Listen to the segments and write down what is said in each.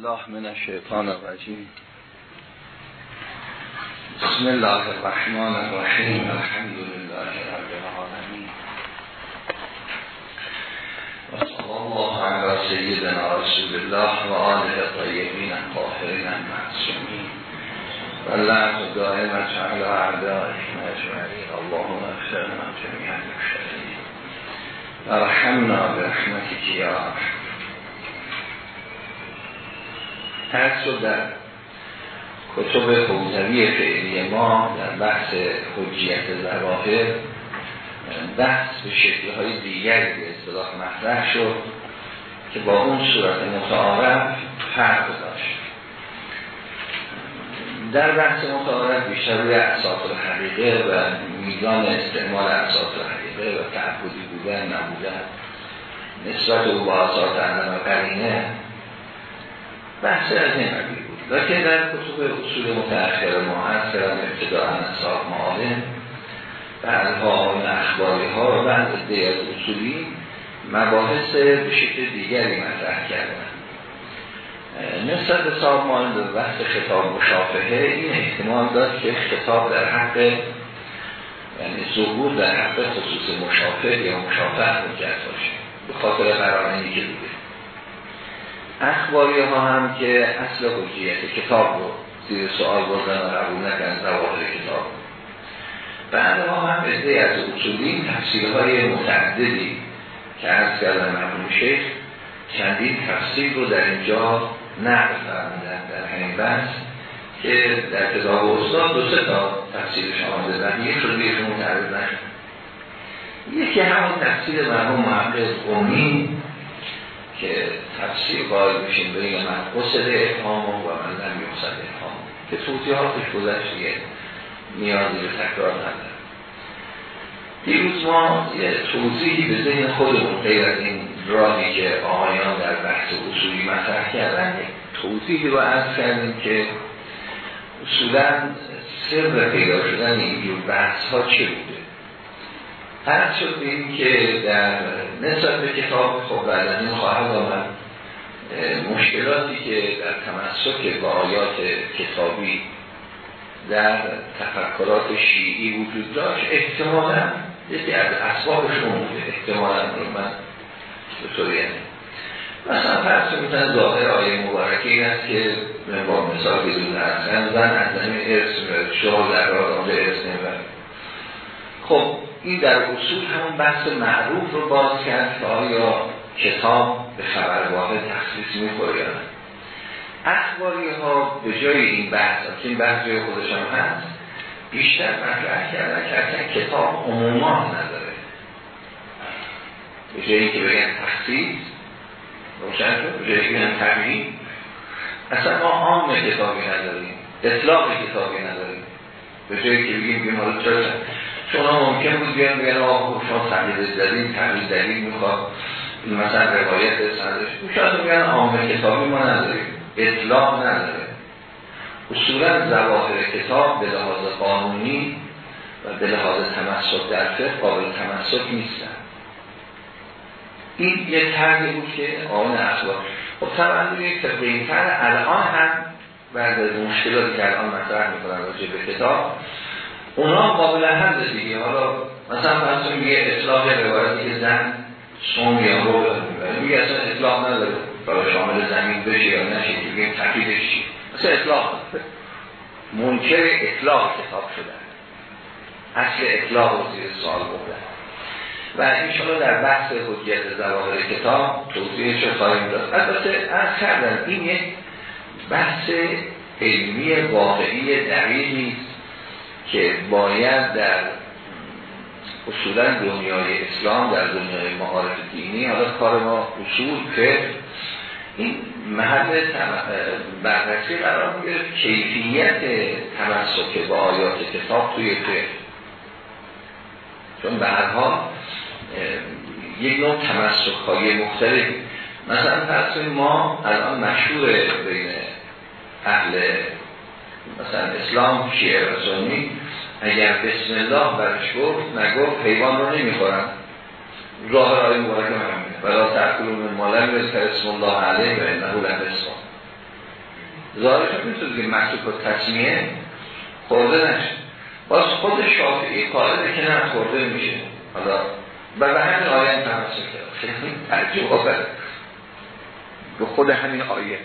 الله من الشیطان الرجیم. بسم الله الرحمن الرحیم. الحمد لله رب العالمین. و صلی الله علی سیدنا رسول الله و آله طیبین الطاهرین المعصومین. و لعنت دائمت علی اعدائهم اجمعین. اللهم اغفرنا جميعا المشرکین و رحمنا برحمتك یا ارحم. هر شد در کتب حوزوی فعلی ما در بحث حجیت زواهر بحث به شکلهای دیگری به اصطلاح مطرح شد که با اون صورت متعارف فرق داشت. در بحث متعارف بیشتر روی اساس حقیقه و میزان استعمال اساس حقیقه و تعبدی بودن نبودن نسبت او با اساس علم قرینه بحث از این قبیل بود. لیکن در کتب اصول متأخر ما هست که ابتداء انصاف معالم بعدها اخباری ها و بعد عده اصولی مباحث به شکل دیگری مطرح کردن. نسبت به صاحب معالم به بحث خطاب مشافهه این احتمال داد که خطاب در حق یعنی ظهور در حق خصوص مشافه یا مشافه حجت باشه. به خاطر قرارنی که بوده. اخباری ها هم که اصل حجیت کتاب رو زیر سوال بردن و قبول نکن زواهر کتاب. بعدها هم ازده از اصولین تفسیر های متعددی که از کردن مرحوم شیخ چندین تفسیر رو در اینجا نقل فرمودن در همین بحث که در کتاب استاد دو سه تا تفسیرش آمده و یک رو بیشون متعرض نشد. یکی همون تفسیر مرحوم محقق قومی که تفسیر قائل میشیم به من. قصد افهام و من لم یقصد افهام که توضیحاتش گذشتیه نیازی به تکرار نداره دیروز ما یه توضیحی به ذهن خودمون غیر از این راهی که آقایان در بحث اصولی مطرح کردن توضیحی رو عرض کردیم که اصولا سر پیدا شدن اینجور بحث ها چه بوده؟ هر شد که در نسبت به کتاب خب بعد از این خواهد آمد. مشکلاتی که در تمسک با آیات کتابی در تفکرات شیعی وجود داشت احتمالا یکی از اسبابش بوده احتمالا رو من به طوری یعنی. مثلا فرض می‌تونه ظاهر آیه مبارکه این است که با مثال که دون هستن زن از زمین ارث شغل در راه آمده ارث نمی‌برد خب این در اصول همون بحث معروف رو باز کرد که آیا کتاب به خبرگاه تخصیص می‌خوره یا اخباری ها به جای این بحث که این بحث خودشان هست بیشتر مطرح کردن که اصلا کتاب عمومان نداره. به جایی که بگن تخصیص روشن شد به جایی که بگن اصلا ما عام کتابی نداریم اطلاق کتابی نداریم. به جایی که بگیم حالا چرا چون ممکن بود بیان بگن آقا شما تحلیل دلیل تحلیل دلیل می‌خواد. مثلا روایت سندش. شاید بگن عام کتابی ما نداریم اطلاق نداره. اصولا زواهر کتاب به لحاظ قانونی و به لحاظ تمسک در فقه قابل تمسک نیستن. این یه طرحی بود که آن اخبار خب طبعا یک تقریبین تر الان هم بعد از مشکلاتی که الان مطرح می‌کنن راجع به کتاب اونا قابل حل دیگه. حالا مثلا فرض میگه اطلاق روایتی که زن سوم یا رو میگه اصلا اطلاق نداره برای شامل زمین بشه یا نشه. بگیم تقییدش چی؟ مثلا اطلاق منکر اطلاق کتاب شدن اصل اطلاق رو زیر سوال بردن و انشاءالله در بحث حجیت زواهر کتاب توضیحش رو خواهیم داد. البته از کردن این یک بحث علمی واقعی دقیقی که باید در اصولا دنیای اسلام در دنیای معارف دینی حالا کار ما اصول که این محل بررسی قرار می‌گیره کیفیت تمسک با آیات کتاب توی فقه. چون حال یک نوع تمسک های مختلف مثلا فرض ما الان مشهور بین اهل مثلا اسلام شیعه و اگر بسم الله برش گفت نگفت حیوان رو نمی‌خورن. ظاهر آیه مبارکه همینه. ولا تأکلون من مالم رزق اسم الله علیه و انه لم ظاهرش می‌تونه که مسلوک و تصمیه خورده نشه. باز خود شافعی قائله که نه خورده میشه. حالا و به همین آیه هم تمسک کرد. خیلی ترجمه. به خود همین آیه.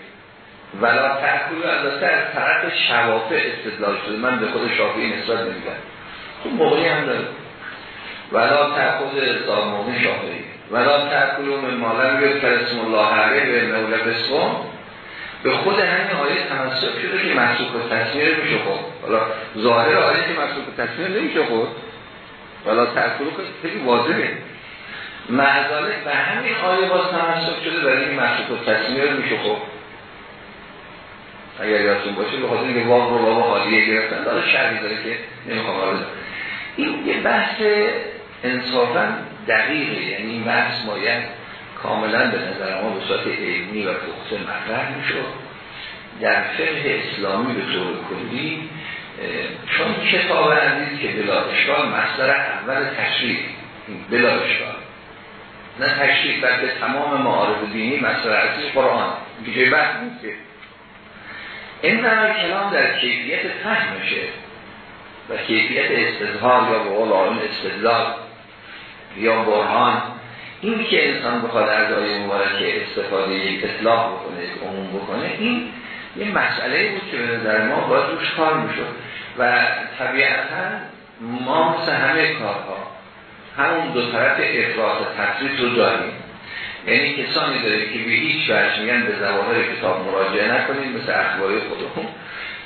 ولا تأکل البته از طرف شوافع استدلال شده. من به خود شافعی نسبت نمیگم. تو موقعی هم داره. ولا تأکل زامون شافعی. ولا تأکل من مالم بیاد اسم الله علیه به مولا بسوم. به خود همین آیه تمسک شده که محسوب و تصمیر میشه خود حالا ظاهر آیه که محسوب و تصمیر نمیشه خود ولا تأکل خیلی واضحه. معذاله به همین آیه باز تمسک شده برای این محسوب و تصمیر میشه خود اگر یادتون باشه به خاطر اینکه واقع رو بابا حالیه گرفتن داره شرحی داره که نمی‌خوام این یه بحث انصافا دقیقه یعنی این بحث باید کاملا به نظر ما به صورت علمی و پخته مطرح می‌شد. در فقه اسلامی به طور کلی چون کتاب عزیز که بلا اشکال مصدر اول تشریف بلا اشکال. نه تشریف بلکه تمام معارف دینی مصدر عزیز قرآن. دیگه بحث نیست این کلام در کیفیت فهمشه و کیفیت استظهار یا به قول استدلال یا برهان. این که انسان بخواد از آیه مبارکه استفاده یک اطلاق بکنه یک عموم بکنه این یه مسئله بود که به نظر ما باید روش کار می‌شد. و طبیعتا ما همه کارها همون دو طرف افراط تفریط رو داریم. یعنی کسانی داره که به هیچ وجه میگن به زواهر کتاب مراجعه نکنید مثل اخباری خودمون.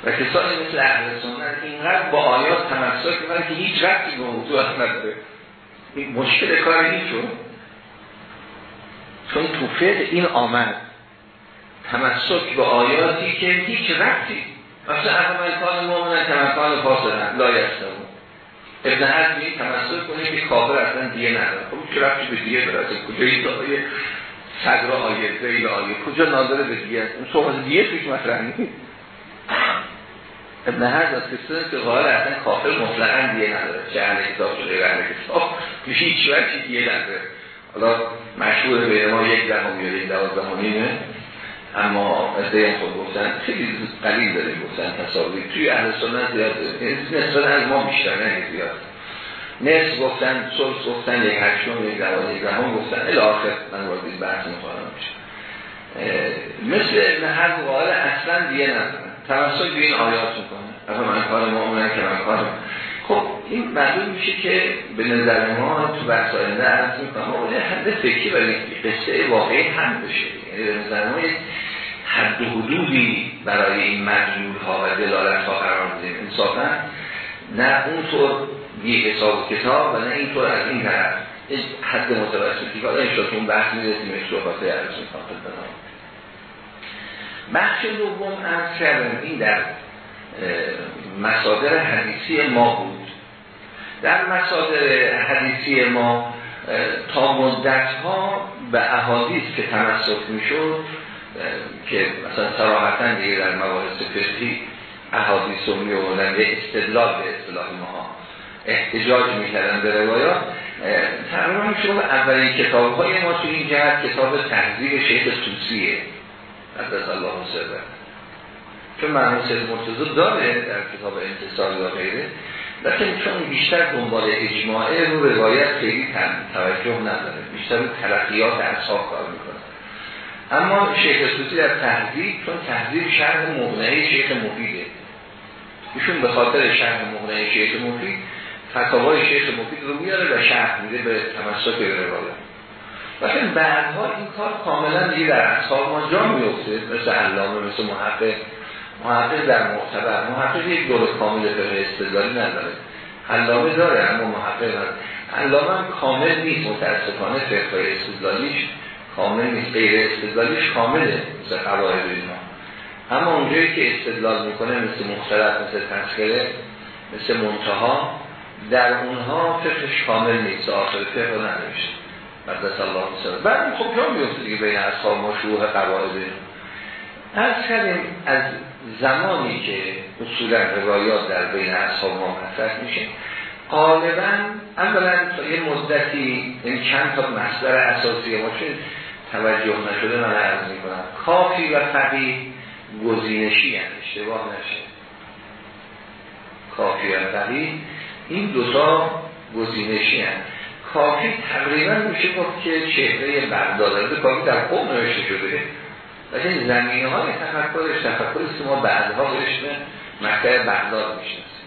و کسانی مثل اهل سنت اینقدر با آیات تمسک می‌کنن که هیچ ربطی به موضوع نداره. این مشکل کار نیست چون؟ تو فقه این آمد تمسک به آیاتی که هیچ ربطی مثلا اما کان مومن تمکان فاسدن لا یستمون ابن حزمی تمسک کنه که کافر اصلا دیگه نداره. خب چه ربطی به دیگه کجا این آیه صدر آیه زیل آیه کجا ناظر به دیگه است؟ اون صحبت دیگه توش مطرح نیست. ابن حزم از کسانی که قائل اصلا کافر مطلقا دیگه نداره. چه اهل کتاب شده اهل کتاب. هیچ وقتی دیگه نداره. حالا مشهور به ما یک دهم یا یک دوازده نیمه اما هم خود گفتن خیلی قلیل داره گفتن تصاوی توی اهل سنت زیاد نصف از ما بیشتر نه زیاد. نصف گفتن سلس گفتن یک هشتم یک دوازده گفتن. الاخر من وارد این بحث می‌خوانم مثل ابن هر قائل اصلا دیگه ندارن توسط به این آیات می‌کنه. اصلا من کار مؤمنه که من کارم. این معلوم میشه که به نظر ما تو بحث آینده عرض می‌کنم اون حد فکری برای قصه واقعی هم بشه یعنی به نظر ما حد و حدودی برای این مجمول ها و دلالت ها قرار بدیم انصافا نه اونطور یک حساب و کتاب و نه اینطور از این طرف. حد متوسطی. که این شد اون بحث می‌رسیم صحبت عرض می‌کنم. بخش دوم از کردم این در مصادر حدیثی ما بود. در مصادر حدیثی ما تا مدت ها به احادیث که تمسک می‌شد که مثلا صراحتا دیگه در مباحث فقهی احادیث رو می به استدلال به اصطلاح ما احتجاج می‌کردن به روایات تقریبا میشه اولین کتاب های ما تو این جهت کتاب تحضیر شیخ توسیه قدس الله سره چون مرحوم سید مرتضی داره در کتاب انتصال و غیره. لیکن چون بیشتر دنبال اجماعه رو روایت خیلی توجه نداره. بیشتر تلقیات اصحاب کار می‌کنه. اما شیخ سوسی در تحضیب چون تحضیب شرح مغنعی شیخ مفیده. ایشون به خاطر شرح مغنعی شیخ مفید فتاوای شیخ مفید رو میاره و شرح میده به تمسک روایت. لیکن بعدها این کار کاملا دیگه در اصحاب ما جا میفته مثل علامه مثل محقق. محقق در معتبر محقق یک دور کامل فقه استدلالی نداره. علامه داره اما محقق نداره. علامه هم کامل نیست متاسفانه فقه استدلالیش کامل نیست. غیر استدلالیش کامله مثل قواعد اینا. اما اونجایی که استدلال می‌کنه مثل مختلف مثل تذکره مثل منتها در اونها فقهش کامل نیست. آخر فقه نداشت قدس الله سر بعد خب جا میفته دیگه بین اصحاب مشروع قواعد از کردیم از زمانی که اصولا روایات در بین اصحاب ما مطرح میشه غالبا اولا یه مدتی این چند تا مصدر اساسی ما توجه نشده من عرض می‌کنم. کافی و فقیه گزینشی هم اشتباه نشه. کافی و فقیه این دوتا گزینشی هم کافی تقریبا میشه گفت که چهره برداداره کافی در قوم نوشته شده. لیکن زمینه های تفکرش تفکرش که ما بعدها بهش مکتب بغداد می‌شناسیم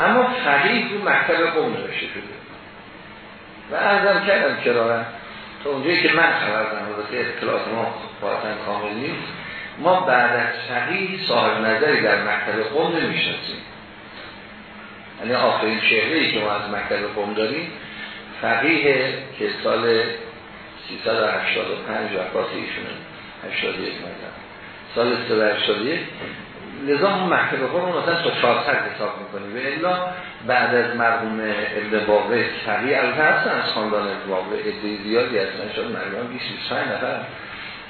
اما فقیه رو مکتب قوم نوشته شده. و ارزم کردم کرارا تا اونجایی که من خبر دارم که اطلاعات ما قاطعا کامل نیست ما بعد از فقیه صاحب نظری در مکتب قوم نمی‌شناسیم. یعنی آخرین چهره که ما از مکتب قوم داریم فقیه که سال 385 وفات ایشونه. 81 مثلا سال 381 لذا هم مکتب قوم مثلا تا 400 حساب می‌کنیم. و الا بعد از مرحوم ابن باقر فقیه البته هستن از خاندان ابن باقر ادهی زیادی هستن. شاید مرحوم 20 نفر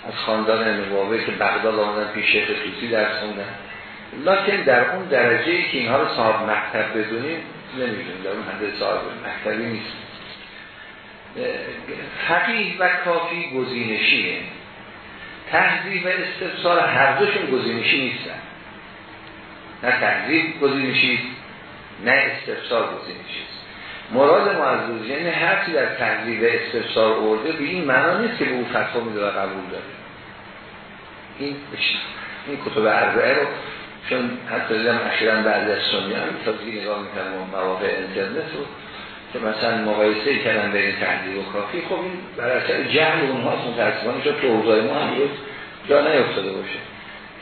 از خاندان ابن که بغداد آمدن پیش شیخ توسی درس خوندن. لکن در اون درجه ای که اینها رو صاحب مکتب بدونیم نمی‌دونیم. در اون حد صاحب مکتبی نیست. فقیه و کافی گزینشیه. تحضیب و استفسار هر دوشون گزینشی نیستن. نه تحضیب گزینشی نه استفسار گزینشی. مراد ما از یعنی هر در تحضیب و استفسار ارده به این معنا نیست که به او فتوا میده و قبول داره. این این کتب اربعه رو چون حتی دیدم اخیرا بعد از سنی هم تازگی نگاه می‌کنم مواقع اینترنت رو. که مثلا مقایسه کردن بین تحلیل و کافی خب این بر اثر جهل اونها متاسفانه شد تو اوضاع ما هم جا نیفتاده باشه.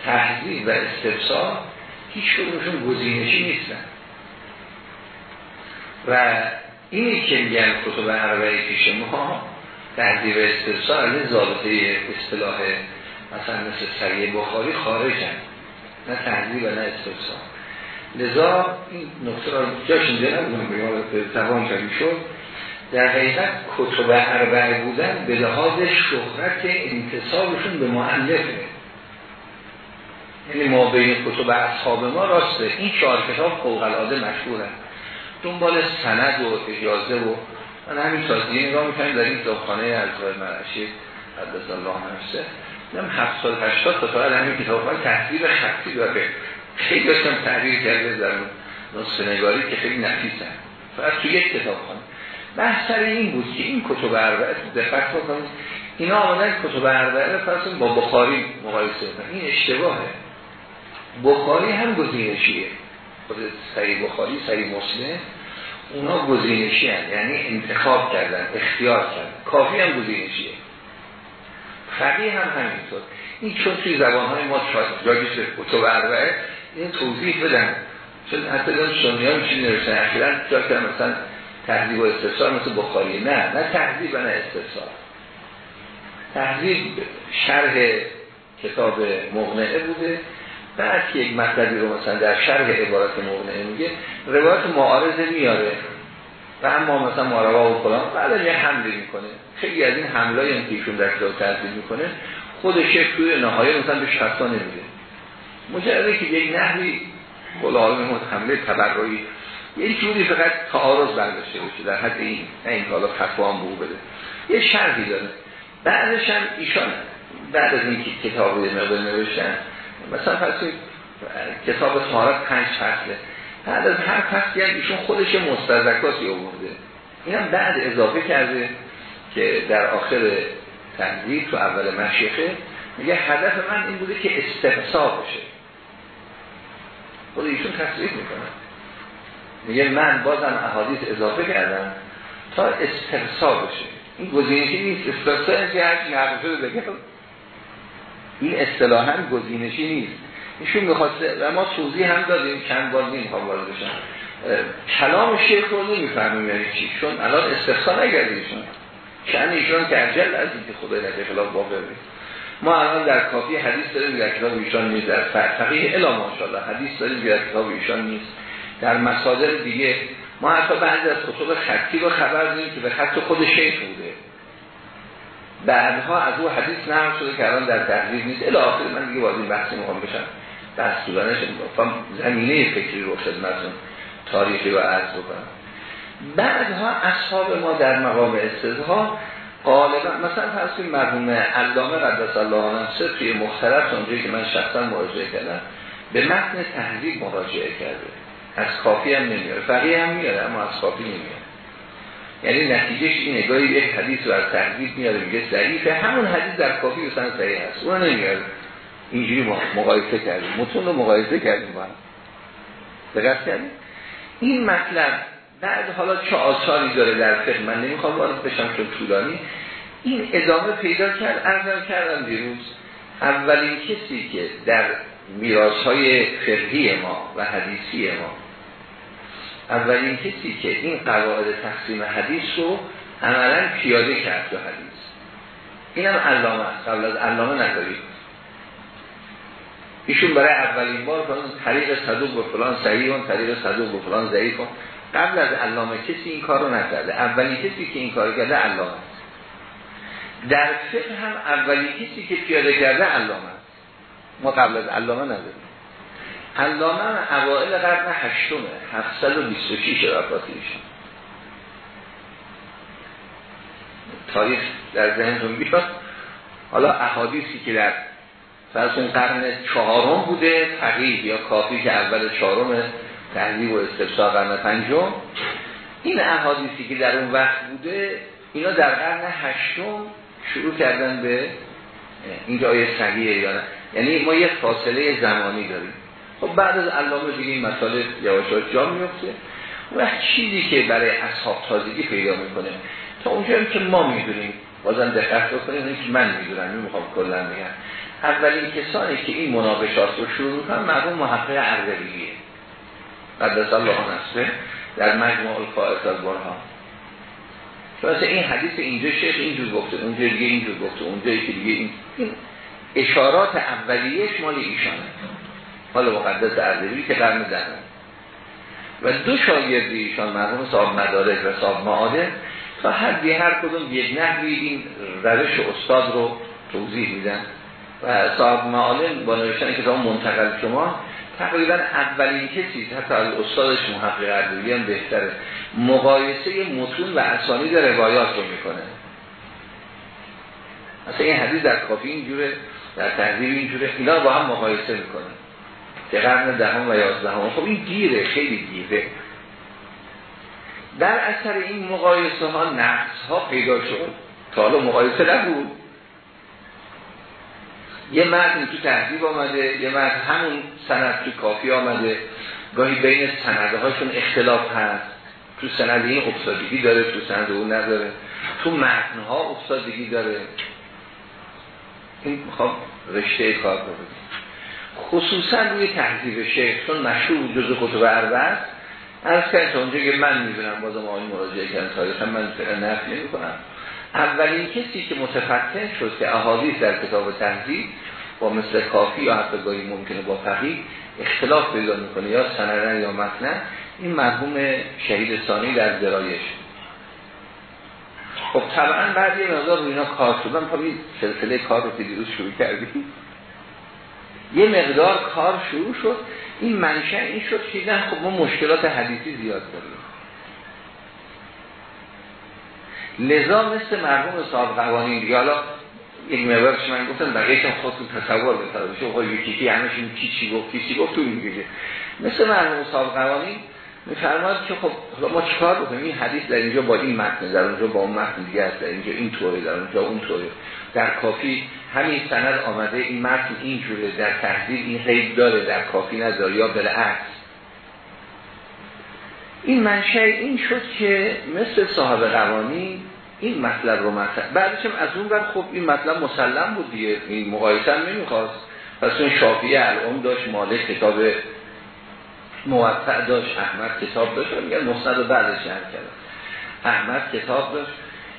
تحلیل و استفسار هیچ کدومشون گزینشی نیستن. و اینی که میگن کتب عربی پیش ما تحلیل و استفسار از ضابطه اصطلاح مثلا مثل سریع بخاری خارجن. نه تحلیل و نه استفسار. لذا این نقطه را جاش اینجا نبودم به توان کردی شد در حقیقت کتب اربعه بودن به لحاظ شهرت انتصابشون به معلفه یعنی ما بین کتب اصحاب ما راسته. این چهار کتاب فوق العاده مشهورن. دنبال سند و اجازه و من همین تازیه نگاه می‌کنم در این کتابخانه از مرشید قدس الله نفسه نم 70 80 تا تا همین کتاب های تحصیل خطی داره. خیلی داشتم تحریر کرده در نگاری که خیلی نفیسن فقط تو یک کتاب خانه بحث سر این بود که این کتب اربعه دقت بکنید اینا آمدن کتب اربعه فرض با بخاری مقایسه کنن این اشتباهه. بخاری هم گزینشیه. خود صحیح بخاری صحیح مسلم اونا گزینشی هست یعنی انتخاب کردن اختیار کردن. کافی هم گزینشیه. فقیه هم همینطور. این چون توی زبانهای ما جاگیش کتب اربعه این توضیح بدن چون حتی دارم سنی ها میشین نرسن اخیرا جا که مثلا تحضیب و استفسار مثل بخاری. نه نه تحضیب و نه استفسار تحضیب شرح کتاب مغنعه بوده. بعد که یک مطلبی رو مثلا در شرح عبارت مغنعه میگه روایت معارضه میاره. و اما مثلا ماروا و فلان. بعد یه حمله می‌کنه. خیلی از این حملای هم که ایشون در کتاب تحضیب می‌کنه خودش توی نهایه مثلا به شخصا نمیده. مجرده که یک نحوی قلال حمله تبرایی یه جوری فقط تعارض برداشته باشه در حد این این حالا فتوا هم بده. یه شرحی داره. بعدش هم ایشان بعد از اینکه کتاب روی مقدار نوشتن مثلا پس کتاب سهارت پنج فصله. بعد از هر فصلی هم ایشون خودش مستدرکاتی آورده. این هم بعد اضافه کرده که در آخر تنظیر تو اول مشیخه میگه هدف من این بوده که استقصا باشه. خود ایشون تصریح می‌کنه. میگه من بازم احادیث اضافه کردم تا استقصا باشه این گزینشی نیست. استقصا اینکه هرچی حرف شده بگم این اصطلاحا گزینشی نیست. ایشون می‌خواسته و ما توضیح هم دادیم. چند بار نمی‌خوام وارد بشم کلام شیخ رو نمی‌فهمیم یعنی چی. چون الان استقصا نگردیشون شأن ایشان که عجل از اینکه خدای نده خلاف واقع ما الان در کافی حدیث داریم در کتاب ایشان نیست در فقیه الا ماشاءالله حدیث داریم در کتاب ایشان نیست. در مصادر دیگه ما حتی بعضی از خطوط خطی رو خبر داریم که به خط خود شیخ بوده. بعدها از او حدیث نرم شده که الان در تحریر نیست. الی آخر من دیگه وارد این بحثی می‌خوام بشم. دست طولانش زمینه فکری رو خدمتتون تاریخی و عرض بکنم. بعدها اصحاب ما در مقام استدها غالبا مثلا کنید مرحوم علامه قدس الله عنه توی مختلف اونجایی که من شخصا مراجعه کردم به متن تهذیب مراجعه کرده. از کافی هم نمیاره. فقیه هم میاره اما از کافی نمیاره. یعنی نتیجهش این نگاهی یک حدیث رو از تهذیب میاره میگه ضعیفه. همون حدیث در کافی و سن صحیح هست. اون نمیاره. اینجوری مقایسه کردیم. متون رو مقایسه کردیم با دقت این مطلب بعد حالا چه آثاری داره در فقه؟ من نمی‌خوام وارد بشم چون طولانی. این ادامه پیدا کرد ارزم کردم دیروز. اولین کسی که در میراث های فقهی ما و حدیثی ما اولین کسی که این قواعد تقسیم حدیث رو عملا پیاده کرد تو حدیث. این هم علامه است قبل از علامه ندارید ایشون برای اولین بار کنون طریق صدوق و فلان صحیح و طریق صدوق و فلان ضعیف قبل از علامه کسی این کار رو نکرده اولین کسی که این کار کرده علامه است. در فقه هم اولین کسی که پیاده کرده علامه است. ما قبل از علامه نداریم. علامه اوائل قرن هشتمه 726 وفات ایشون تاریخ در ذهنتون بیاد. حالا احادیثی که در فرض قرن چهارم بوده فقیه یا کافی که اول چهارم تحلیل و استفسار قرن پنجم. این احادیثی که در اون وقت بوده اینا در قرن هشتم شروع کردن به اینجا آیه صحیحه یا نه. یعنی ما یک فاصله زمانی داریم. خب بعد از علامه دیگه این مسئله یواشاش جا میفته و چیزی که برای اصحاب تازگی پیدا می‌کنه. تا اونجا هم که ما می‌دونیم بازم دقت بکنیم که من می‌دونم می‌خوام کلا بگم. اولین کسانی که این مناقشات رو شروع می‌کنن مرحوم محقق اردبیلیه. قدس الله نصفه در مجموع الفائز برها مثلا این حدیث اینجا شیخ اینجور گفته اونجا دیگه اینجور گفته اونجا که دیگه این, اشارات اولیهش مال ایشانه. حالا مقدس اردبیلی که قرن دهن و دو شاگردی ایشان مرحوم صاحب مدارک و صاحب معاده تا حدی هر کدوم یک نحوی این روش استاد رو توضیح میدن. و صاحب معالم با نوشتن کتاب منتقل شما تقریبا اولین کسی حتی از استادش محقق اردبیلی هم بهتره. مقایسه متون و اسانید روایات رو می‌کنه. مثلا این حدیث در کافی اینجوره در تحضیب اینجوره اینا با هم مقایسه می‌کنه که قرن دهم و یازدهم. خب این گیره خیلی گیره. در اثر این مقایسه ها نقص ها پیدا شد. تا حالا مقایسه نبود. یه متن تو تحضیب آمده یه متن همون سند تو کافی آمده. گاهی بین سنده هاشون اختلاف هست. تو سند این افتادگی داره تو سند اون نداره. تو متن ها افتادگی داره. این می‌خوام رشته کار رو خصوصا روی تحضیب شیخ چون مشهور جز کتب عربه از که اونجا که من می‌دونم بازم آقای مراجعه کردن تاریخ من نفی نمی کنم اولین کسی که متفتن شد که احادیث در کتاب تحضیب با مثل کافی یا حتی گاهی ممکنه با فقیه اختلاف پیدا می‌کنه یا سندن یا متن این مرحوم شهید ثانی در درایش خب طبعا بعد یه مقدار رو اینا کار شدن تا سلسله کار رو که دیروز شروع کردیم. یه مقدار کار شروع شد. این منشه این شد که نه خب ما مشکلات حدیثی زیاد داریم. لذا مثل مرحوم صاحب قوانین دیگه. حالا یک من گفتم بقیهش هم خودتون تصور بسازه خب یکی کی همشون چی گفت چی گفت تو میگه مثل مرحوم صاحب قوانین میفرماد که خب حالا ما چیکار بکنیم؟ این حدیث در اینجا با این متن در اونجا با اون متن دیگه است در اینجا این طوره در اونجا اون طوره. در کافی همین سند آمده این متن اینجوره در تحضیر این قید داره در کافی نداره یا بالعکس این منشه این شد که مثل صاحب قوانین این مطلب رو مطلب بعدش هم از اون بر خب این مطلب مسلم بود دیگه. این مقایسه هم نمی‌خواست. پس اون شافیه الان داشت مالک کتاب موقع داشت احمد کتاب داشت. میگن مصند رو بعدش شهر کرد احمد کتاب داشت.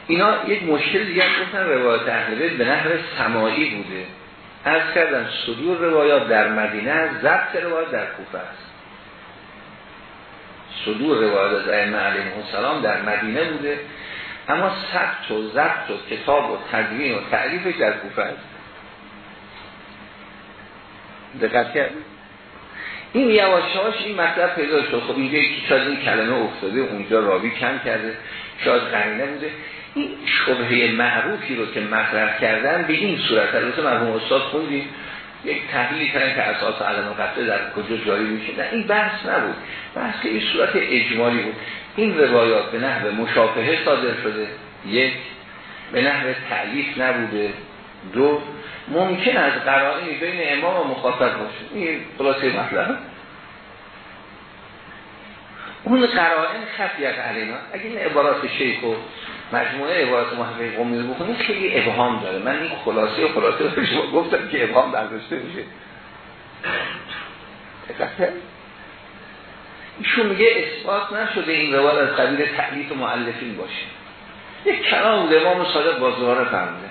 اینا یک مشکل دیگر گفتن روایت اهل به نحو سماعی بوده. از کردن صدور روایات در مدینه ضبط روایات در کوفه است. صدور روایات از ائمه علیهم السلام در مدینه بوده. اما ثبت و ضبط و کتاب و تدوین و تعریفش در کوفه است. دقت این یواشاش این مطلب پیدا شد. خب اینجا شاید این کلمه افتاده اونجا راوی کم کرده. شاید قرینه بوده. این شبهه معروفی رو که مطرح کردن به این صورت. البته مرحوم استاد خوندیم یک تحلیلی کردن که اساس علم قطعه در کجا جاری میشه. نه این بحث نبود. بحث که این صورت اجمالی بود. این روایات به نحو مشافهه صادر شده. یک به نحو تعلیف نبوده. دو ممکن از قرائنی بین امام و مخاطب باشه. این خلاصه مطلب. اون قرائن خفیت علینا. اگه این عبارات شیخ و مجموعه عبارات محقق قومی رو بخونید خیلی ابهام داره. من این خلاصه و خلاصه رو شما گفتم که ابهام برداشته میشه ایشون میگه اثبات نشده این روال از قبیل تعلیف و معلفین باشه. یک کلام بوده امام صادق با ظهار فرمده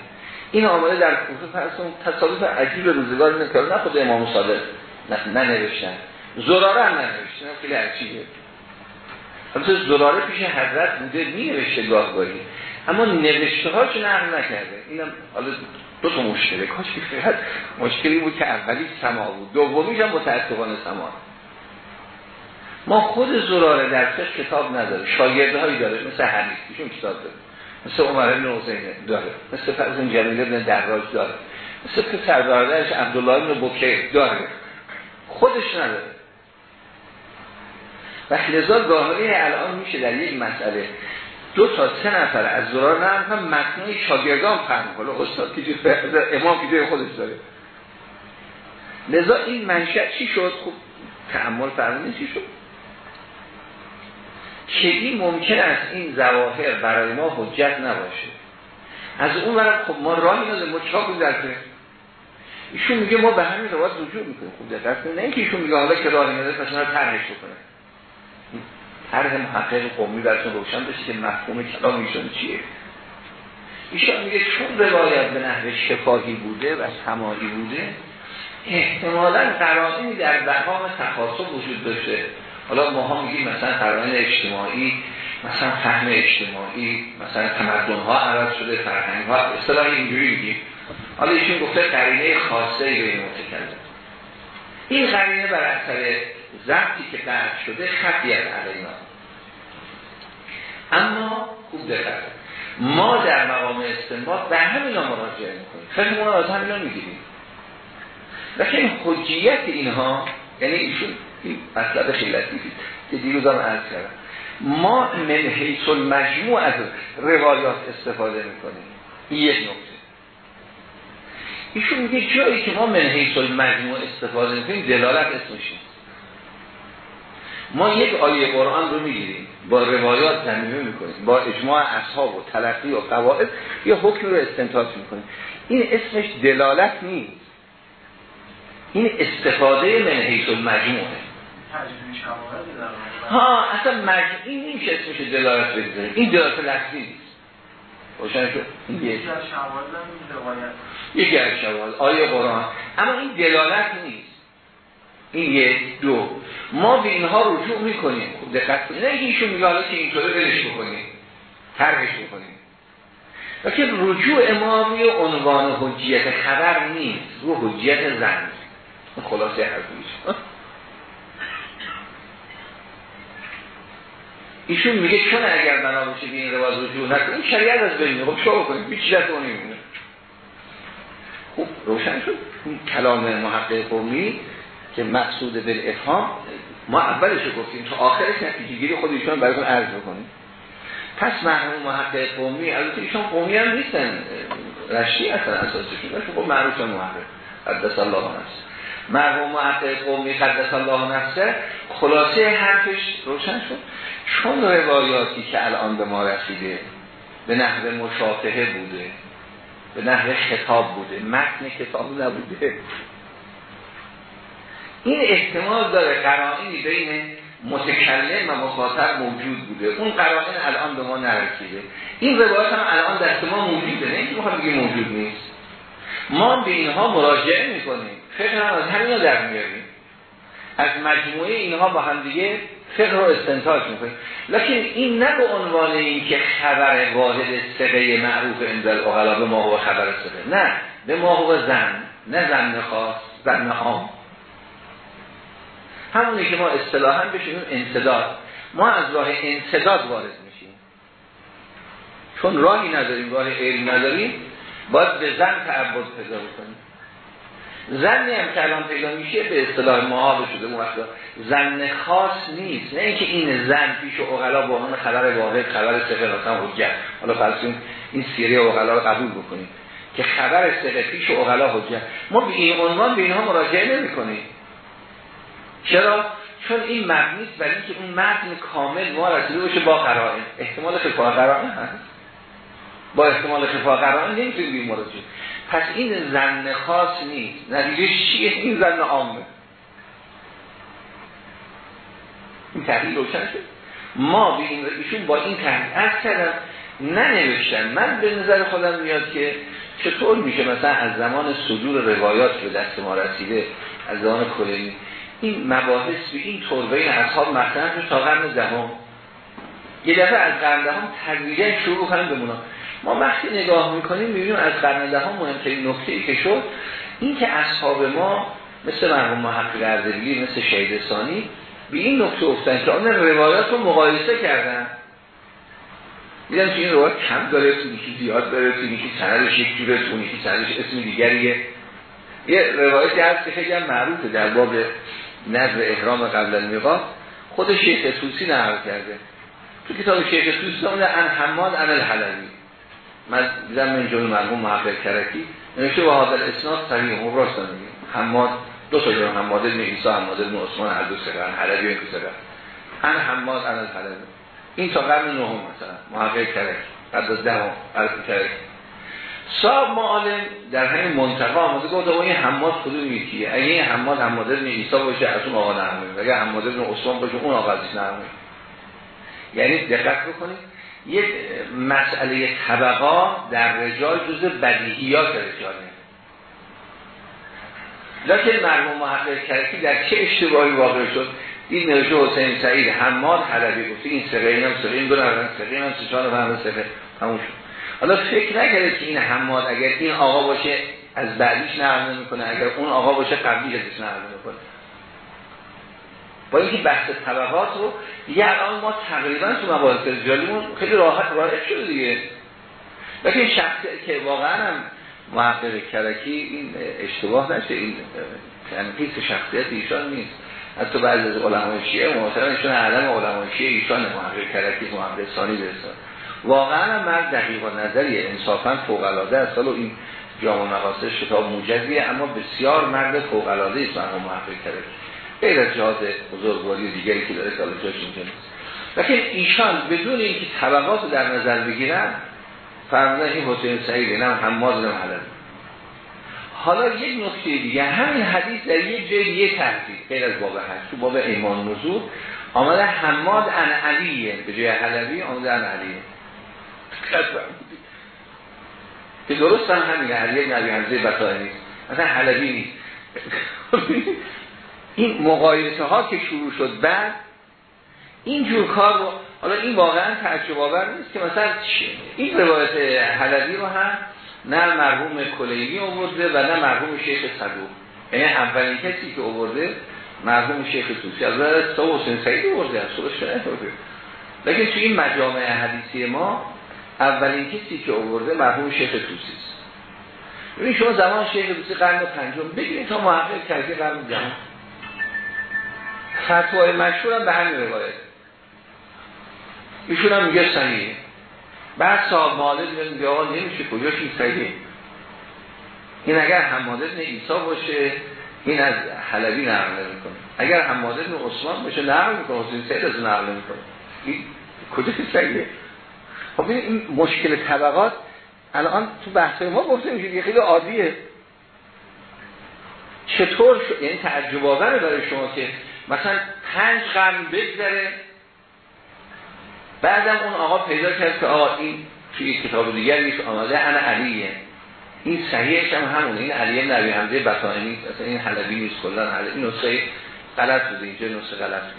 این آمده در کوفه فرسون تصادف عجیب روزگار که نه خود امام صادق ننوشتن. زراره هم ننوشتن خیلی عجیبه. البته زراره پیش حضرت بوده می گاه گاهی اما نوشته هاش نقل نکرده. اینم حالا دو تا مشکله. کاش که فقط مشکلی بود که اولی سما بود. دومیش هم متاسفانه سما. ما خود زراره در کتاب نداره. شاگردهایی داره. مثل حدیث ایشون کتاب داره. مثل عمر بن حسین داره. مثل فرض جمیل بن دراج داره. مثل پسر برادرش عبدالله بن بکر داره. خودش نداره. لذا گاهی الان میشه در یک مسئله دو تا سه نفر از زرار نه هم متنای شاگردان فهم کنه. استاد که امام که خودش داره. لذا این منشأ چی شد؟ خب تعمل فرمونی چی شد؟ که این ممکن است این زواهر برای ما حجت نباشه. از اون برم خب ما راه نده ما چاک کنیم. ایشون میگه ما به همین روایت رجوع می‌کنیم. خب دقت نه اینکه ایشون میگه حالا که راه نده پس رو طرحش بکنه. طرح محقق قومی براتون روشن بشه که مفهوم کلام ایشون چیه. ایشون میگه چون روایت به نحو شفاهی بوده و سماعی بوده احتمالا قرائنی در مقام تخاصم وجود داشته. حالا ما ها میگیم مثلا قرائن اجتماعی مثلا فهم اجتماعی مثلا تمدن ها عوض شده فرهنگ ها اصطلاح اینجوری میگیم. حالا ایشون گفته قرینه خاصه به متکلم این قرینه بر اثر ضبطی که قرد شده خطی از علینا. اما خوب دقت ما در مقام استنباط به همینا مراجعه می‌کنیم. خیلی ما از همینا می‌گیریم. لیکن حجیت اینها یعنی ایشون این مطلب خیلی لطیفی که دیروز هم عرض کردم. ما من حیث المجموع از روایات استفاده می‌کنیم. این یک نکته. ایشون میگه جایی که ما من حیث المجموع استفاده می‌کنیم دلالت اسمشیم ما یک آیه قرآن رو می‌گیریم با روایات زمینه می‌کنیم با اجماع اصحاب و تلقی و قواعد یه حکم رو استنتاج می‌کنیم. این اسمش دلالت نیست. این استفاده من حیث المجموعه. ها اصلا مج... این نمیشه اسمش دلالت بگذاریم. این دلالت لفظی نیست. روشن شد؟ این یکی از یکی از شواهد. آیه قرآن. اما این دلالت نیست. این یک دو. ما به اینها رجوع می‌کنیم. خب دقت کنید. نه ایشون میگه حالا که اینطوره برش بکنیم. طرحش بکنیم. لیکن رجوع ما روی عنوان حجیت خبر نیست. رو حجیت زن. خلاصه حرفیش ایشون میگه چون اگر بنا به این رواز رجوع نکنه این شریعت از بینه خب شما کنید هیچ چیز نمیمونه خوب روشن شد. این کلام محقق قومی که مقصود به افهام ما اولش گفتیم تا آخرش نتیجه گیری خود ایشون براتون عرض بکنیم. پس مرحوم محقق قومی البته ایشون قومی هم نیستن. رشتی اصلا اساسشون خب معروف محقق. قدس الله نفسه. مرحوم محقق قومی قدس الله نفسه. خلاصه حرفش روشن شد. چون روایاتی که الان به ما رسیده به نحو مشافهه بوده به نحو خطاب بوده متن کتاب نبوده. این احتمال داره قرائنی بین متکلم و مخاطب موجود بوده. اون قرائن الان به ما نرسیده. این روایت هم الان دست ما موجوده. نه اینکه بگیم موجود نیست. ما به اینها مراجعه می‌کنیم. فقه هم از همینا در میاریم. از مجموعه اینها با هم دیگه فقه رو استنتاج می‌کنیم. لکن این نه به عنوان این که خبر واحد سقه معروف اندل اغلا به ما هو خبر سقه نه. به ما هو زن. نه زن خاص زن عام. همونی که ما اصطلاحا بشیم انصداد. ما از راه انصداد وارد میشیم. چون راهی نداریم راه علم نداریم باید به زن تعبد پیدا بکنیم. زنی هم که الان پیدا میشه به اصطلاح محال شده موقتا زن خاص نیست. نه اینکه این زن پیش اغلا با اون خبر واحد خبر سقه مثلا حجت. حالا فرسون این سیره اغلا رو قبول بکنیم. که خبر سقه پیش اغلا حجت. ما به این عنوان به اینها مراجعه نمی کنیم چرا؟ چون این مبنیست ولی که اون متن کامل ما رسیده باشه با قرائن. احتمال خفا قرائن هست. با احتمال خفا قرائن نمی‌تونیم بیم مراجعه پس این زن خاص نیست. نتیجه چیه؟ این زن عامه. این تحلیل روشن شد؟ ما به این ایشون با این تحلیل از کردم ننوشتن. من به نظر خودم میاد که چطور میشه مثلا از زمان صدور روایات به دست ما رسیده از زمان کلینی؟ این مباحث به این طور بین اصحاب مطرح تا قرن یه دفعه از قرن دهم تدریجا شروع کنیم بمونم ما وقتی نگاه می‌کنیم می‌بینیم از قرن دهم مهمترین نکته ای که شد این که اصحاب ما مثل مرحوم محقق اردبیلی مثل شهید به این نکته افتن که آن روایات رو مقایسه کردن. دیدن که این روایت کم داره تو یکی زیاد داره تو یکی سندش یک جوره تو یکی سندش اسم دیگریه. یه روایتی هست که خیلی هم معروفه در باب نظر احرام قبل المیقات خود شیخ توسی نقل کرده. تو کتاب شیخ توسی اون ان حماد ان الحلبی. من دیدم من جمعه مرحوم محقق کرکی نوشته با حاضر اسناد صحیح هم راست میگه. حماد دو تا جمع حماد بن عیسی حماد بن عثمان هر دو سرن حلبی این سرن. ان حماد ان الحلبی. این تا قرن نهم مثلا محقق کرکی. بعد از دهم عرض کرکی. صاحب معالم در همین منطقه آمده گفت این حماد کدوم یکیه اگه این حماد حماد بن عیسی باشه از اون آقا نرمه. اگه حماد بن عثمان باشه اون آقا ازش نرمه. یعنی دقت بکنید یک مسئله طبقا در رجال جز بدیهیات رجاله لیکن مرموم محقق کرکی در چه اشتباهی واقع شد؟ این نوشته حسین سعید حماد حلبی گفته این سقه این هم سقه این دو نرمه سقه این هم سچان فهمه سقه شد. حالا فکر نکرده که این حماد اگر این آقا باشه از بعدیش نقل نمی‌کنه اگر اون آقا باشه قبلی ازش نقل می‌کنه با اینکه بحث طبقات رو دیگه الان ما تقریبا تو مباحث رجالیمون خیلی راحت رایت شده دیگه. لیکن شخصی که واقعا هم محقق کرکی این اشتباه نشه این تنقیص شخصیت ایشان نیست. حتی بعضی از علمای شیعه ایشان علم علمای شیعه ایشان محقق کرکی محقق ثانی برسان واقعا مرد دقیق و نظری انصافا فوق العاده است. حالا این جامع مقاصد شتاب موجزیه اما بسیار مرد فوق العاده است مرحوم محقق کرکی غیر از جهاز بزرگواری دیگری که داره که جاش لیکن ایشان بدون اینکه طبقات در نظر بگیرن فرمودن این حسین سعید نه حماد نه حلال حالا یک نکته دیگه همین حدیث در یک جای یه تحضیل غیر از باب هست تو باب ایمان نزول آمده حماد ان علیه به جای حلوی آمده ان علیه. که درست هم همین علیه نبی حمزه بطای نیست. اصلا حلوی نیست. این مقایسه ها که شروع شد بعد این جور کار رو حالا این واقعا تعجب آور نیست که مثلا این روایت حلبی رو هم نه مرحوم کلیمی آورده و نه مرحوم شیخ صدوق. یعنی اولین کسی که آورده مرحوم شیخ توسی از تا حسین سعید آورده از صورت شده. لیکن توی این مجامع حدیثی ما اولین کسی که آورده مرحوم شیخ توسی است. ببین شما زمان شیخ توسی قرن پنجم بگیرید تا محقق کردی قرن جهان. فتوای مشهور هم به همین روایت. ایشون هم میگه صحیحه. بعد صاحب مالد میگه آقا نمیشه کجاش این صحیحه؟ این اگر حماد ابن عیسی باشه این از حلبی نقل می‌کنه اگر حماد ابن عثمان باشه نقل می‌کنه حسین سید از نقل می‌کنه کجا صحیحه؟ خب این مشکل طبقات الان تو بحث ما گفته میشه خیلی عادیه. چطور شد یعنی تعجب آور برای شما که مثلا پنج قرن بگذره بعدم اون آقا پیدا کرد که آقا این توی کتاب نیست آمده انا علیه. این صحیحش هم همونه این علیه نبی حمزه بطانی نیست اصلا این حلبی نیست کلان حلبی این غلط بوده اینجا نسخه غلط بوده.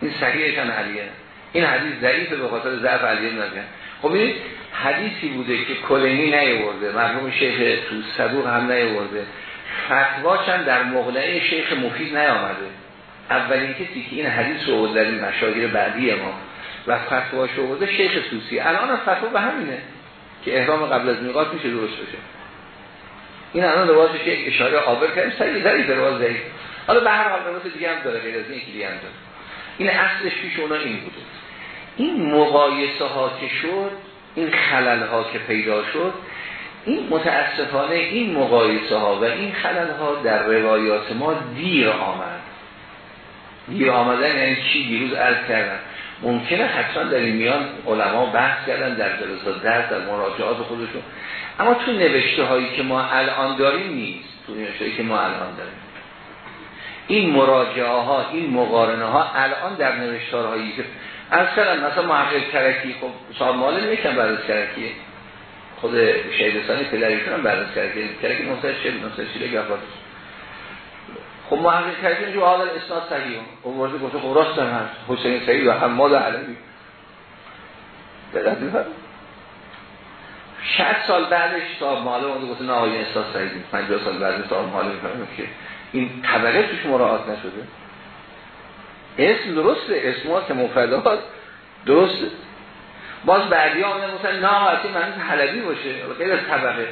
این صحیحش هم علیه. این حدیث ضعیفه به خاطر ضعف علیه نبی خب این حدیثی بوده که کلینی نیورده مرحوم شیخ تو صدوق هم نیورده فتواش در مقنعه شیخ مفید نیامده. اولین کسی که این حدیث رو در این مشاهیر بعدی ما. و فتواش آورده شیخ توسی الان فتوا به همینه که احرام قبل از میقات میشه درست بشه. این الان روایتش یک اشاره آبر کردیم سریع ضعیف رواز ضعیف. حالا به هر حال روایت دیگه هم داره غیر از این داره. این اصلش پیش اونا این بوده. این مقایسه ها که شد این خلل ها که پیدا شد این متاسفانه این مقایسه ها و این خلل ها در روایات ما دیر آمد. دیر آمدن یعنی چی؟ دیروز عرض کردن ممکنه حتما در این میان علما بحث کردن در جلسات درس در مراجعات خودشون. اما تو نوشته هایی که ما الان داریم نیست. تو نوشته هایی که ما الان داریم. این مراجعه ها این مقارنه ها الان در نوشتار هایی که از کردن مثلا محقق کرکی خب صاحب مال نمیکن برای کرکیه خود شهیدستانی پلریشون هم برای کرکی کرکی شد نصر شیله گفت خب محقق کرکی اینجا حالا اسناد صحیح هم. ورده گفته خب راست هم هست. حسین سعید و حماد علمی دقیق 60 سال بعدش صاحب ماله اونده گفته نه آقای اسناد صحیح 50 سال بعد صاحب ماله می‌فهمه که این طبقه توش مراعات نشده. اسم درسته اسم که مفردات درسته. باز بعدی ها مثلا ناقاتی من حلبی باشه. غیر از طبقه.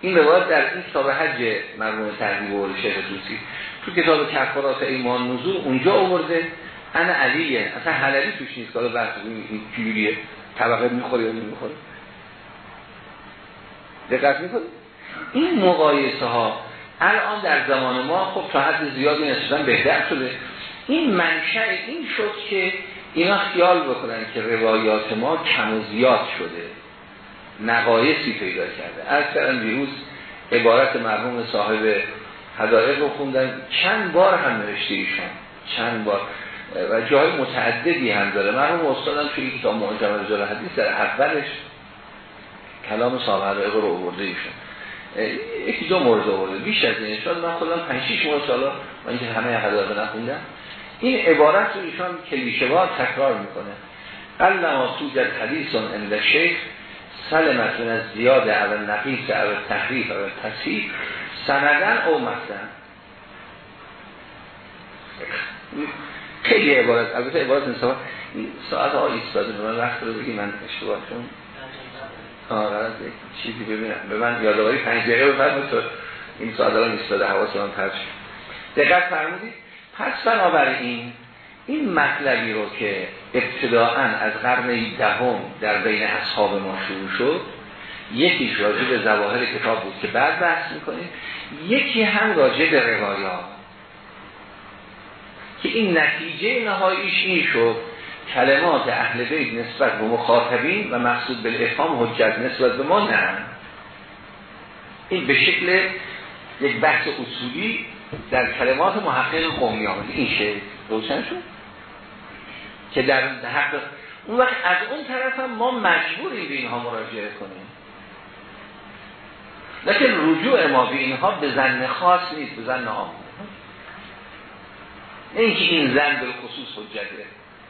این روایت در این کتاب حج مرموم تحریب و شیخ توسی تو کتاب کفارات ایمان نزول اونجا آورده. انا علیه اصلا حلبی توش نیست. که بحث کیوریه طبقه می‌خوره یا نمی‌خوره. دقت می‌کنه این مقایسه ها الان در زمان ما خب تا حد زیادی نسبتا بهتر شده. این منشأ این شد که اینا خیال بکنن که روایات ما کم و زیاد شده. نقایصی پیدا کرده. از کردن دیروز عبارت مرحوم صاحب هدایق رو خوندن چند بار هم نوشته ایشان چند بار. و جای متعددی هم داره. مرحوم استادم توی کتاب معجم رجال حدیث در اولش کلام صاحب هدایق رو آورده ایشون. یکی دو مورد آورده. بیش از این. شد من خودم 5 6 مورد سالا من اینکه همه هدایق نخوندم. این عبارت رو ایشان کلیشه‌وار تکرار می‌کنه. قل ما توجد حدیث عند شیخ سلمت از زیاد اول نقیص اول تحریف اول تصحیح سندن او مستن خیلی عبارت البته عبارت نصفا ساعت ها ایستاده من وقت رو بگی من اشتباه چون آره چیزی ببینم. به من یادواری پنج دقیقه بفرمید تو این ساعت الان ایستاده حواس من پرش دقت فرمودید. پس بنابراین این مطلبی رو که ابتداعا از قرن دهم در بین اصحاب ما شروع شد یکیش راجع به زواهر کتاب بود که بعد بحث می‌کنیم یکی هم راجع به روایات. که این نتیجه نهاییش این شد کلمات اهل بیت نسبت به مخاطبین و مقصود به افهام حجت نسبت به ما نه. این به شکل یک بحث اصولی در کلمات محقق قومی آمده این شکل روشن شد. که در حق اون وقت از اون طرف هم ما مجبوریم به اینها مراجعه کنیم. لیکن رجوع ما به اینها به زن خاص نیست به زن عام. نه اینکه این زن به خصوص حجته.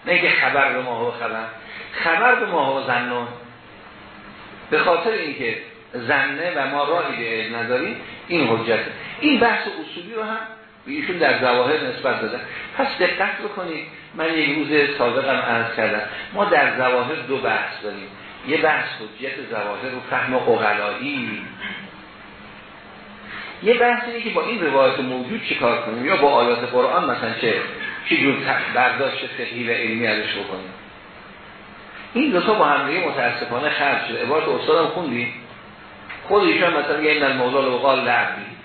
نه اینکه خبر به ما خبر. خبر به ما زنون به خاطر اینکه زنه و ما راهی به نداریم این حجته. این بحث اصولی رو هم ایشون در زواهر نسبت دادن. پس دقت بکنید من یک روز سابقم عرض کردم. ما در زواهر دو بحث داریم. یه بحث حجیت زواهر و فهم اغلایی یه بحث اینه که با این روایت موجود چیکار کنیم؟ یا با آیات قرآن مثلا چه چه جور برداشت فقهی و علمی ازش بکنیم؟ این دو تا با هم متاسفانه خرج شده. عبارت استادم خوندی؟ خود ایشان مثلا یه این المولا لو لعبی.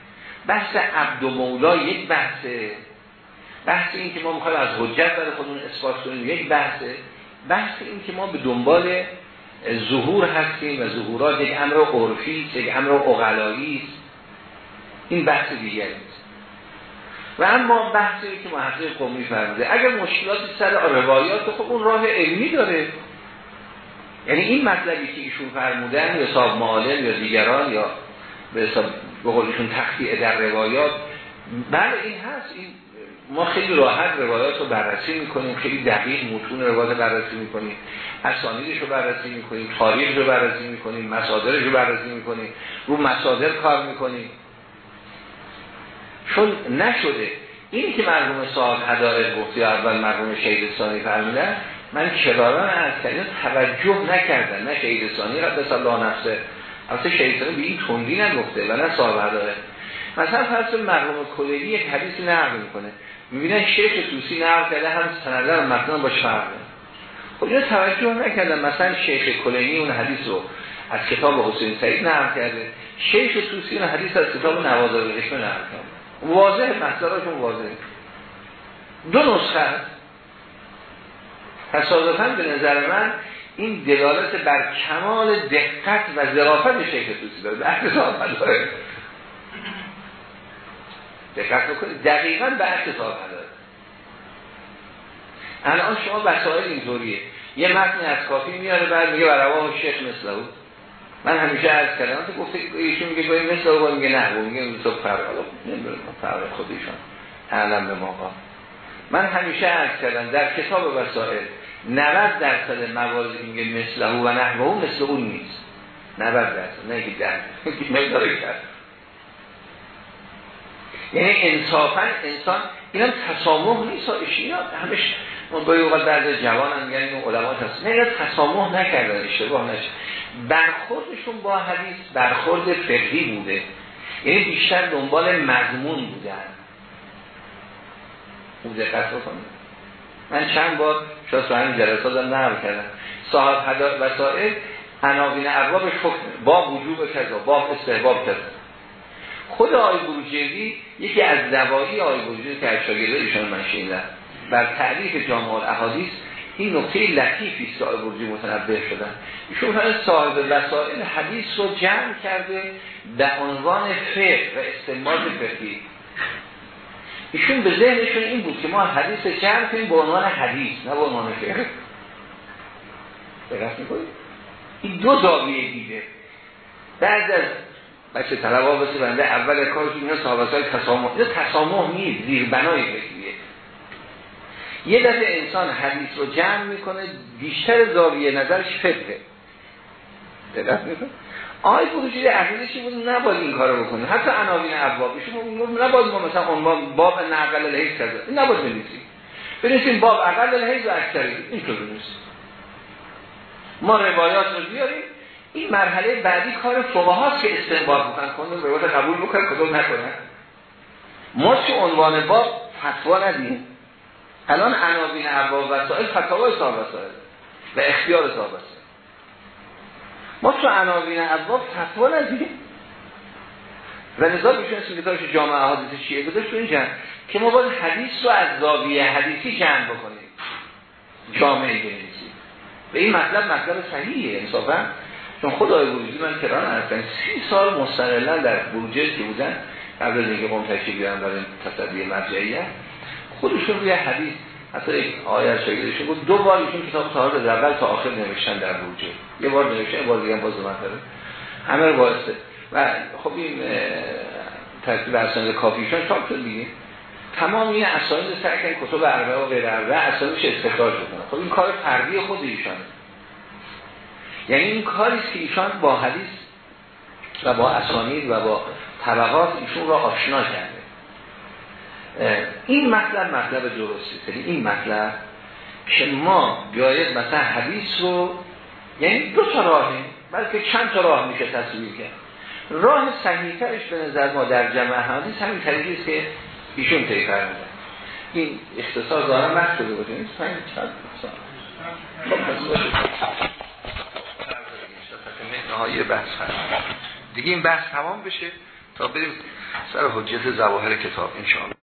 بحث عبد و مولا یک بحثه. بحث این که ما می‌خوایم از حجت برای خودمون اثبات کنیم یک بحثه. بحث این که ما به دنبال ظهور هستیم و ظهورات یک امر عرفی یک امر اغلایی این بحث دیگری است. و اما بحثی که محقق قومی فرموده اگر مشکلاتی سر روایات خب اون راه علمی داره. یعنی این مطلبی که ایشون فرمودن یا صاحب معالم یا دیگران یا به حساب به قولشون تخطیع در روایات. بله این هست. این ما خیلی راحت روایات رو بررسی می‌کنیم. خیلی دقیق متون روایات بررسی می‌کنیم. اسانیدش رو بررسی می‌کنیم. تاریخ رو بررسی می‌کنیم. مصادرش رو بررسی می‌کنیم. رو مصادر کار می‌کنیم. چون نشده. اینی که مرحوم صاحب هدایت گفتی اول مرحوم شهید ثانی فرمودن من کراران از کردن توجه نکردن نه شهید ثانی قدس الله نفسه. البته شهید ثانی به این تندی نگفته و نه صاحب داره. مثلا فرض مرحوم کلیدی یک حدیثی نقل می‌کنه. می‌بینن شیخ توسی نقل کرده هم و متن با فرقه خب اینو توجه نکردن مثلا شیخ کلینی اون حدیث رو از کتاب حسین سعید نقل کرده. شیخ توسی اون حدیث از کتاب نوازه الحکمه نقل کرده. واضح مصدرشون واضح. دو نسخه. تصادفا به نظر من این دلالت بر کمال دقت و ظرافت شیخ توسی داره. به عکس داره دقت بکنید. دقیقا به عکس داره الان شما وسایل اینطوریه. یه متن از کافی میاره بعد میگه و شیخ مثل او. من همیشه عرض کردم. تو گفته ایشون میگه گویا مثل او میگه نه. او میگه تو فرق. نمی‌دونم. فرق خودشون تعلم به ما من همیشه عرض کردم در کتاب وسائل 90 درصد موارد میگه مثل او و نحوه او مثل اون نیست. 90 درصد نه که در مقدار یعنی انصافا انسان اینم تسامح نیست اینا همش گاهی اوقات بعد جوان هم یعنی اون علمات هست نه تسامح نکردن اشتباه نشه برخوردشون با حدیث برخورد فقهی بوده. یعنی بیشتر دنبال مضمون بودن. اون دقت بکنید. من چند بار شاید تو جلسات هم نقل کردم. صاحب حدا وسائل عناوین ابواب حکم با وجوب کذا باب استحباب کذا. خود آی بروجردی یکی از دوایی آی بروجردی که از ایشان من شیدم بر تعریف جامع احادیث این نکته لطیفی است که آی بروجردی متنبه شدن. ایشون صاحب وسائل حدیث رو جمع کرده در عنوان فقه و استعمال فقهی. ایشون به ذهنشون این بود که ما حدیث جمع کنیم به عنوان حدیث نه به عنوان فقه دقت می‌کنید این دو زاویه دیده. بعد از بچه طلبا بسه بنده اول کارشون اینا صحابت های تسامح اینا تسامح نیست زیربنای فکریه. یه دفعه انسان حدیث رو جمع می‌کنه بیشتر زاویه نظرش فقه. دقت می‌کنه آقای فروشی عقیدشی بود نباید این کارو بکنه حتی عناوین ابواب. نباید ما مثلا عنوان باب نقل الحیث کرده نباید بنویسیم بنویسیم باب اقل الحیث و اکثری اینطور بنویسیم ما روایات رو بیاریم. این مرحله بعدی کار فقهاست که استنباط می‌کنن کنن روایت قبول بکنن کدوم نکنن. ما چه عنوان باب فتوا ندیم. الان عناوین ابواب وسائل فتاوای صاحب وسائل و اختیار صاحب وسائل. ما تو عناوین ابواب فتوا ندیم و نظام میشون اسم کتابش جامعه احادیث شیعه گذاشت تو اینجا که ما باید حدیث رو از زاویه حدیثی جمع بکنیم. جامعه بنویسیم به این مطلب مطلب صحیحه انصافا. چون خود آقای بروجی من کران هستن سی سال مستقلا در بروجه که بودن قبل از اینکه منتشی بیان برای تصدی مرجعیه خودشون روی حدیث حتی یک آیه بود. دو بار ایشون کتاب صاحب از اول تا آخر نوشتن در بروجه یه بار نوشتن یه بار دیگه باز مطلب همه رو باعثه و خب این ترتیب اسناد کافیشون چاپ شد دیگه. تمام این اسانید سر کتب اربعه و غیر اربعه اسانیدش استخراج بکنن. خب این کار فردی خود ایشانه یعنی این کاری که ایشان با حدیث و با اسانید و با طبقات ایشون را آشنا کرده این مطلب مطلب درستی یعنی این مطلب که ما بیاید مثلا حدیث رو یعنی دو تا راهه بلکه چند تا راه میشه تصویر کرد. راه صحیحترش به نظر ما در جمع حدیث همین طریقی که ایشون طی فرمودن این اختصار دارم مخصوص شده بود این چند خب نهایی بحث دیگه این بحث تمام بشه تا بریم سر حجت زواهر کتاب انشاءالله.